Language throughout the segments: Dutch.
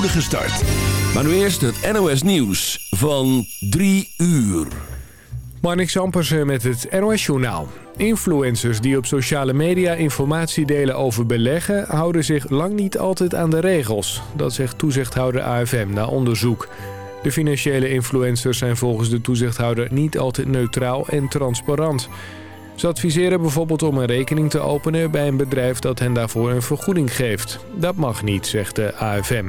start. Maar nu eerst het NOS Nieuws van 3 uur. Marnix Ampersen met het NOS Journaal. Influencers die op sociale media informatie delen over beleggen... houden zich lang niet altijd aan de regels. Dat zegt toezichthouder AFM na onderzoek. De financiële influencers zijn volgens de toezichthouder niet altijd neutraal en transparant. Ze adviseren bijvoorbeeld om een rekening te openen bij een bedrijf dat hen daarvoor een vergoeding geeft. Dat mag niet, zegt de AFM.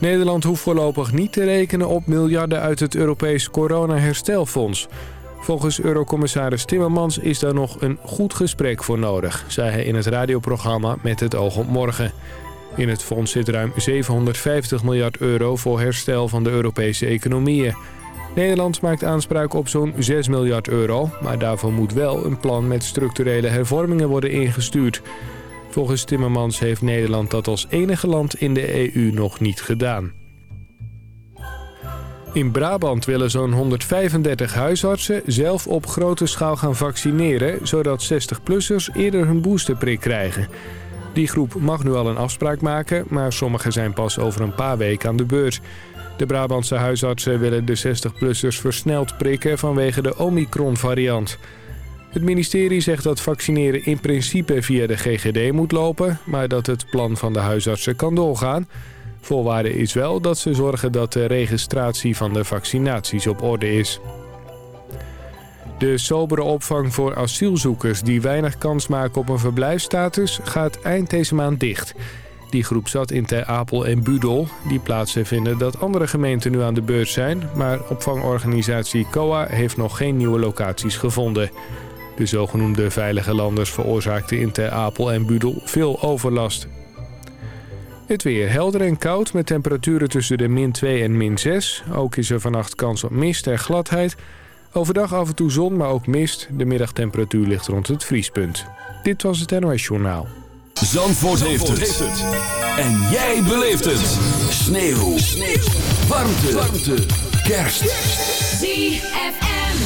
Nederland hoeft voorlopig niet te rekenen op miljarden uit het Europees coronaherstelfonds. Volgens Eurocommissaris Timmermans is daar nog een goed gesprek voor nodig, zei hij in het radioprogramma Met het oog op morgen. In het fonds zit ruim 750 miljard euro voor herstel van de Europese economieën. Nederland maakt aanspraak op zo'n 6 miljard euro, maar daarvoor moet wel een plan met structurele hervormingen worden ingestuurd. Volgens Timmermans heeft Nederland dat als enige land in de EU nog niet gedaan. In Brabant willen zo'n 135 huisartsen zelf op grote schaal gaan vaccineren... zodat 60-plussers eerder hun boosterprik krijgen. Die groep mag nu al een afspraak maken, maar sommigen zijn pas over een paar weken aan de beurt. De Brabantse huisartsen willen de 60-plussers versneld prikken vanwege de Omicron-variant. Het ministerie zegt dat vaccineren in principe via de GGD moet lopen... maar dat het plan van de huisartsen kan doorgaan. Voorwaarde is wel dat ze zorgen dat de registratie van de vaccinaties op orde is. De sobere opvang voor asielzoekers die weinig kans maken op een verblijfsstatus gaat eind deze maand dicht. Die groep zat in Ter Apel en Budel. Die plaatsen vinden dat andere gemeenten nu aan de beurt zijn, maar opvangorganisatie COA heeft nog geen nieuwe locaties gevonden. De zogenoemde veilige landers veroorzaakten in Ter Apel en Budel veel overlast. Het weer helder en koud met temperaturen tussen de min 2 en min 6. Ook is er vannacht kans op mist en gladheid. Overdag af en toe zon, maar ook mist. De middagtemperatuur ligt rond het vriespunt. Dit was het NOS Journaal. Zandvoort, heeft, het. En jij beleeft het. Sneeuw. Sneeuw. Warmte. Warmte. Kerst. ZFM.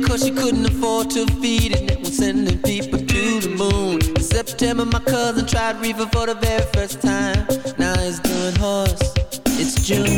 Killed her baby cause she couldn't afford to feed it. And was sending people to the moon. In September, my cousin tried reefer for the very first time. Now he's doing horse. It's June.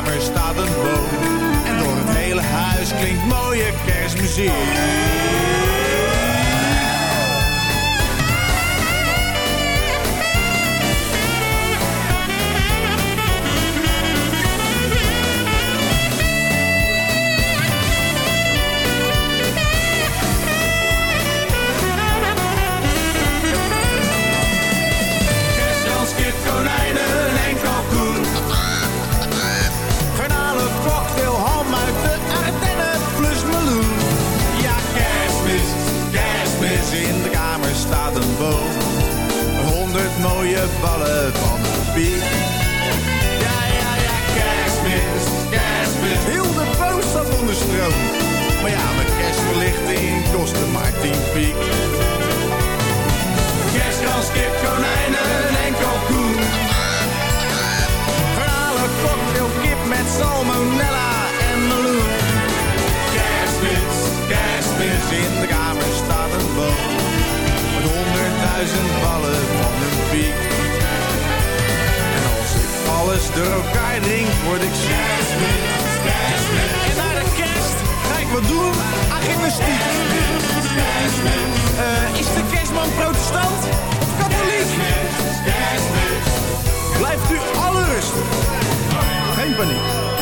mooie kerstmuziek. Ballen van de piek. Ja, ja, ja, kerstmis, kerstmis, heel de staat onder stroom. Maar ja, mijn kerstverlichting kostte maar tien piek. Kerstkans, kip, konijnen en kalkoen. Garnalen, cocktail, kip met salmonella en meloen. Kerstmis, kerstmis, in de kamer staat een boom. Met honderdduizend door elkaar drink, word ik ziek. En naar de kerst ga ik wat doen aan gymnastiek. Eh, is de kerstman protestant of katholiek? Blijft u alle rustig. Geen paniek.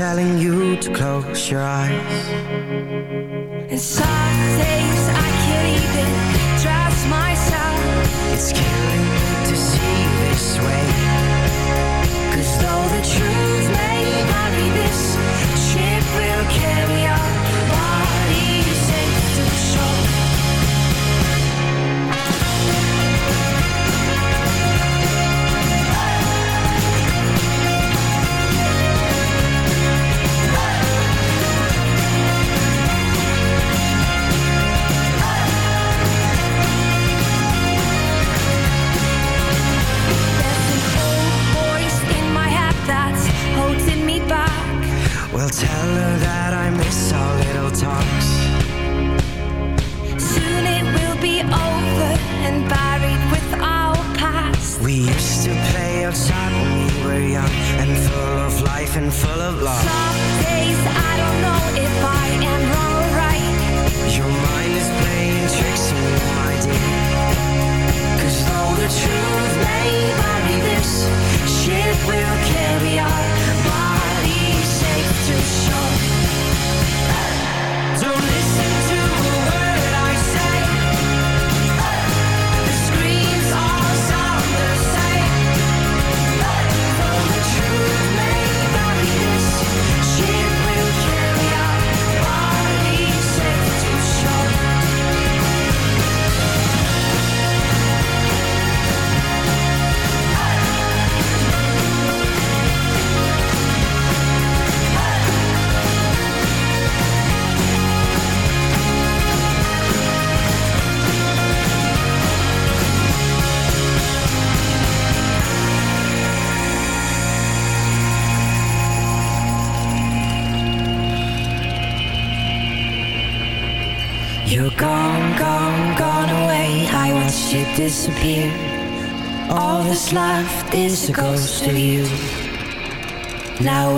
telling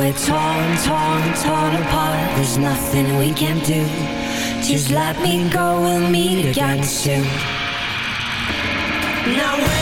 we're torn, torn, torn apart. There's nothing we can do. Just let me go, we'll meet again soon. Now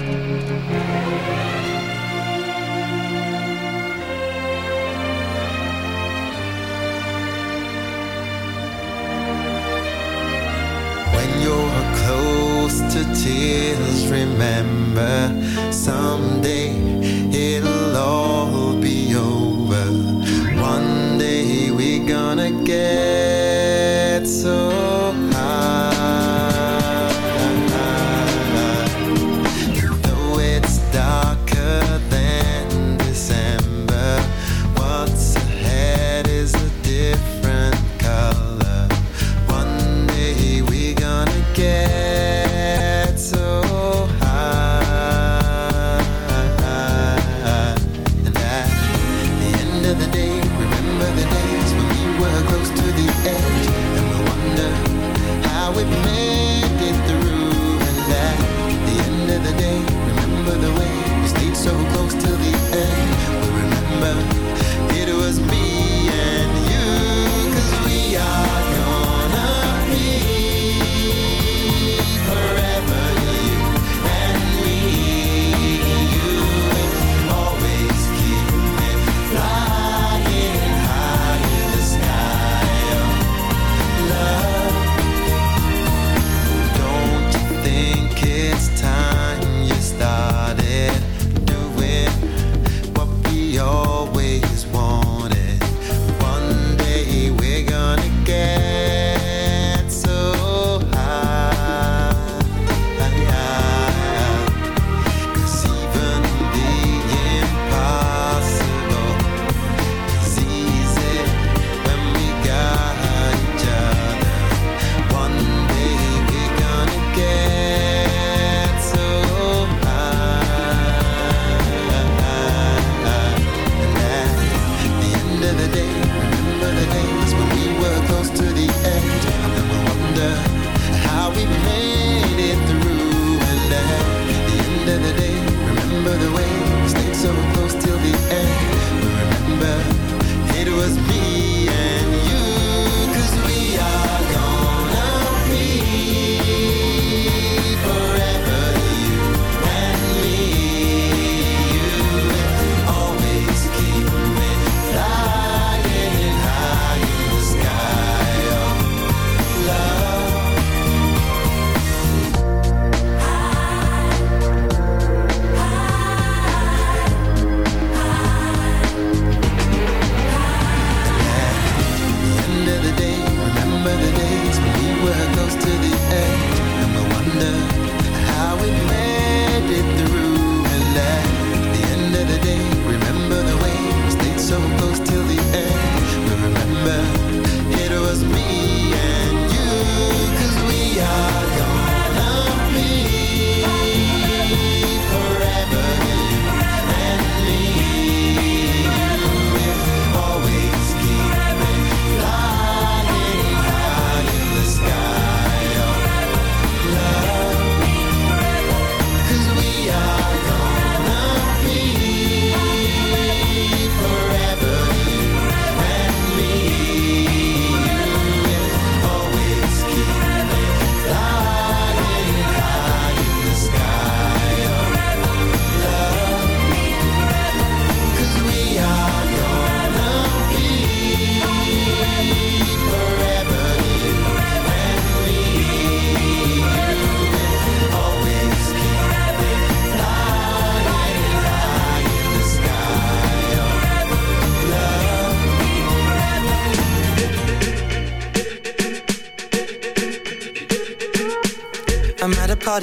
someday.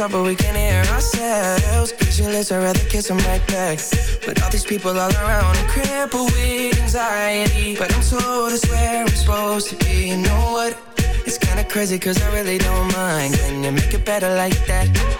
talk but we can't hear ourselves. Pictureless, I'd rather kiss them right back. But all these people all around, I'm crippled with anxiety. But I'm told it's where I'm supposed to be. You know what? It's kinda crazy cause I really don't mind. Can you make it better like that?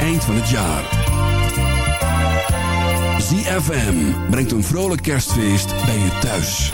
Eind van het jaar. ZFM brengt een vrolijk kerstfeest bij je thuis.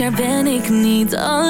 Dit jaar ben ik niet alleen.